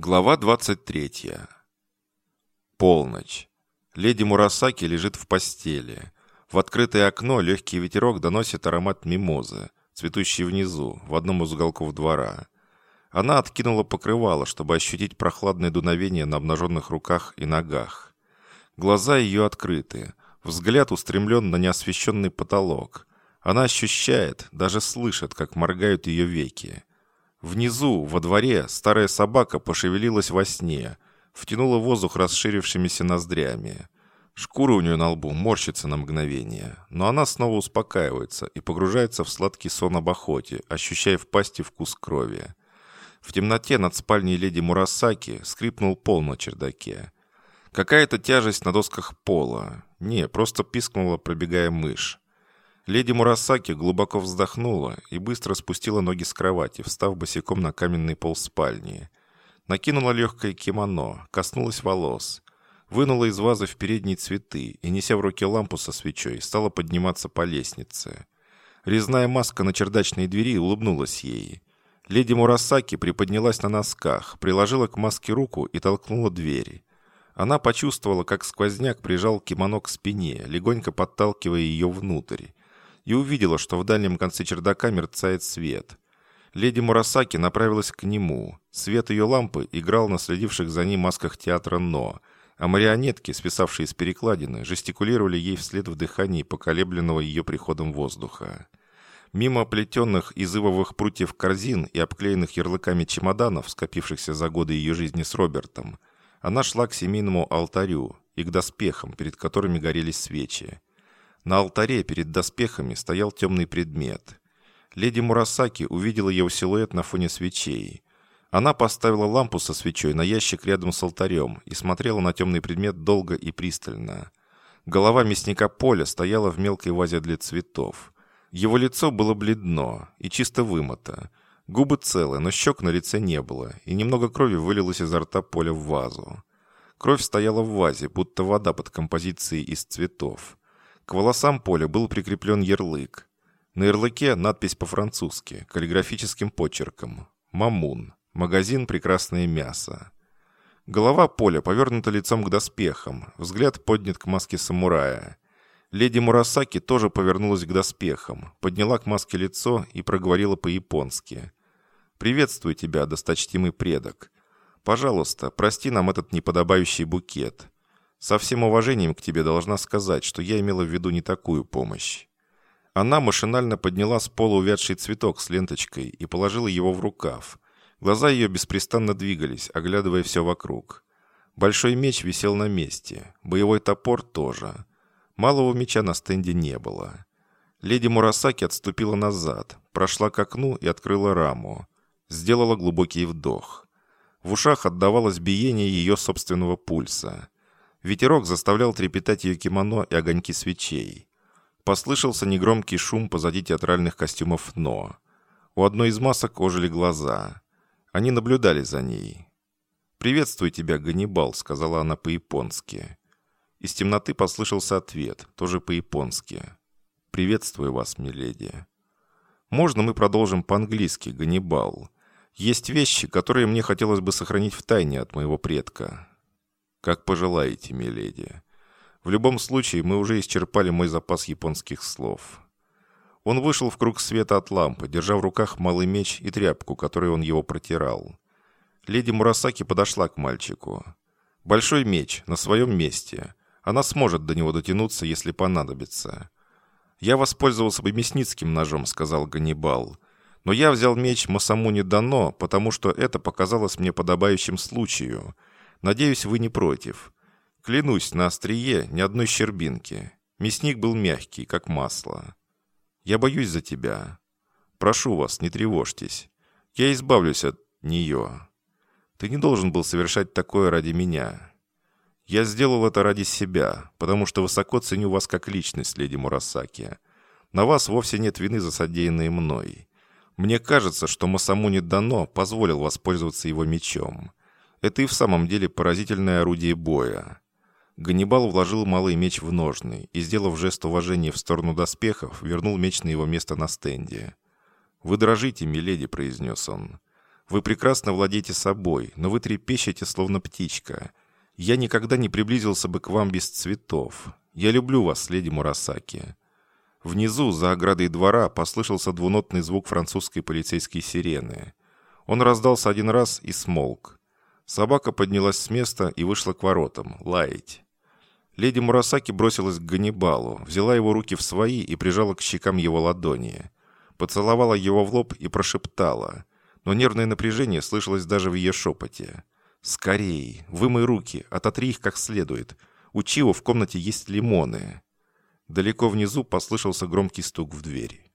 Глава 23. Полночь. Леди Мурасаки лежит в постели. В открытое окно легкий ветерок доносит аромат мимозы, цветущей внизу, в одном из уголков двора. Она откинула покрывало, чтобы ощутить прохладное дуновение на обнаженных руках и ногах. Глаза ее открыты, взгляд устремлен на неосвещенный потолок. Она ощущает, даже слышит, как моргают ее веки. Внизу, во дворе, старая собака пошевелилась во сне, втянула воздух расширившимися ноздрями. Шкура у нее на лбу морщится на мгновение, но она снова успокаивается и погружается в сладкий сон об охоте, ощущая в пасти вкус крови. В темноте над спальней леди Мурасаки скрипнул пол на чердаке. Какая-то тяжесть на досках пола. Не, просто пискнула, пробегая мышь. Леди Мурасаки глубоко вздохнула и быстро спустила ноги с кровати, встав босиком на каменный пол спальни. Накинула легкое кимоно, коснулась волос, вынула из вазы в передние цветы и, неся в руке лампу со свечой, стала подниматься по лестнице. Резная маска на чердачной двери улыбнулась ей. Леди Мурасаки приподнялась на носках, приложила к маске руку и толкнула дверь. Она почувствовала, как сквозняк прижал кимоно к спине, легонько подталкивая ее внутрь и увидела, что в дальнем конце чердака мерцает свет. Леди Мурасаки направилась к нему. Свет ее лампы играл на следивших за ней масках театра «Но», а марионетки, свисавшие с перекладины, жестикулировали ей вслед в дыхании поколебленного ее приходом воздуха. Мимо оплетенных из ивовых прутьев корзин и обклеенных ярлыками чемоданов, скопившихся за годы ее жизни с Робертом, она шла к семейному алтарю и к доспехам, перед которыми горелись свечи. На алтаре перед доспехами стоял темный предмет. Леди Мурасаки увидела его силуэт на фоне свечей. Она поставила лампу со свечой на ящик рядом с алтарем и смотрела на темный предмет долго и пристально. Голова мясника Поля стояла в мелкой вазе для цветов. Его лицо было бледно и чисто вымыто. Губы целы, но щек на лице не было, и немного крови вылилось изо рта Поля в вазу. Кровь стояла в вазе, будто вода под композицией из цветов. К волосам поля был прикреплен ярлык. На ярлыке надпись по-французски, каллиграфическим почерком. «Мамун. Магазин «Прекрасное мясо». Голова поля повернута лицом к доспехам, взгляд поднят к маске самурая. Леди Мурасаки тоже повернулась к доспехам, подняла к маске лицо и проговорила по-японски. «Приветствую тебя, досточтимый предок. Пожалуйста, прости нам этот неподобающий букет. Со всем уважением к тебе должна сказать, что я имела в виду не такую помощь. Она машинально подняла с пола увядший цветок с ленточкой и положила его в рукав. Глаза ее беспрестанно двигались, оглядывая все вокруг. Большой меч висел на месте, боевой топор тоже. Малого меча на стенде не было. Леди Мурасаки отступила назад, прошла к окну и открыла раму. Сделала глубокий вдох. В ушах отдавалось биение ее собственного пульса. Ветерок заставлял трепетать ее кимоно и огоньки свечей. Послышался негромкий шум позади театральных костюмов «Но». У одной из масок ожили глаза. Они наблюдали за ней. «Приветствую тебя, Ганнибал», — сказала она по-японски. Из темноты послышался ответ, тоже по-японски. «Приветствую вас, миледи». «Можно мы продолжим по-английски, Ганнибал? Есть вещи, которые мне хотелось бы сохранить в тайне от моего предка. «Как пожелаете, миледи. В любом случае, мы уже исчерпали мой запас японских слов». Он вышел в круг света от лампы, держа в руках малый меч и тряпку, которой он его протирал. Леди Мурасаки подошла к мальчику. «Большой меч, на своем месте. Она сможет до него дотянуться, если понадобится». «Я воспользовался бы мясницким ножом», — сказал Ганнибал. «Но я взял меч Масамуни Дано, потому что это показалось мне подобающим случаю». Надеюсь, вы не против. Клянусь, на острие ни одной щербинки. Мясник был мягкий, как масло. Я боюсь за тебя. Прошу вас, не тревожьтесь. Я избавлюсь от нее. Ты не должен был совершать такое ради меня. Я сделал это ради себя, потому что высоко ценю вас как личность, леди Мурасаки. На вас вовсе нет вины за содеянное мной. Мне кажется, что Масамуни Дано позволил воспользоваться его мечом. Это и в самом деле поразительное орудие боя. Ганнибал вложил малый меч в ножны и, сделав жест уважения в сторону доспехов, вернул меч на его место на стенде. «Вы дрожите, миледи», — произнес он. Вы прекрасно владеете собой, но вы трепещете, словно птичка. Я никогда не приблизился бы к вам без цветов. Я люблю вас, леди Мурасаки». Внизу, за оградой двора, послышался двунотный звук французской полицейской сирены. Он раздался один раз и смолк. Собака поднялась с места и вышла к воротам, лаять. Леди Мурасаки бросилась к Ганнибалу, взяла его руки в свои и прижала к щекам его ладони. Поцеловала его в лоб и прошептала. Но нервное напряжение слышалось даже в ее шепоте. «Скорей! Вымой руки! Ототри их как следует! У Чио в комнате есть лимоны!» Далеко внизу послышался громкий стук в дверь.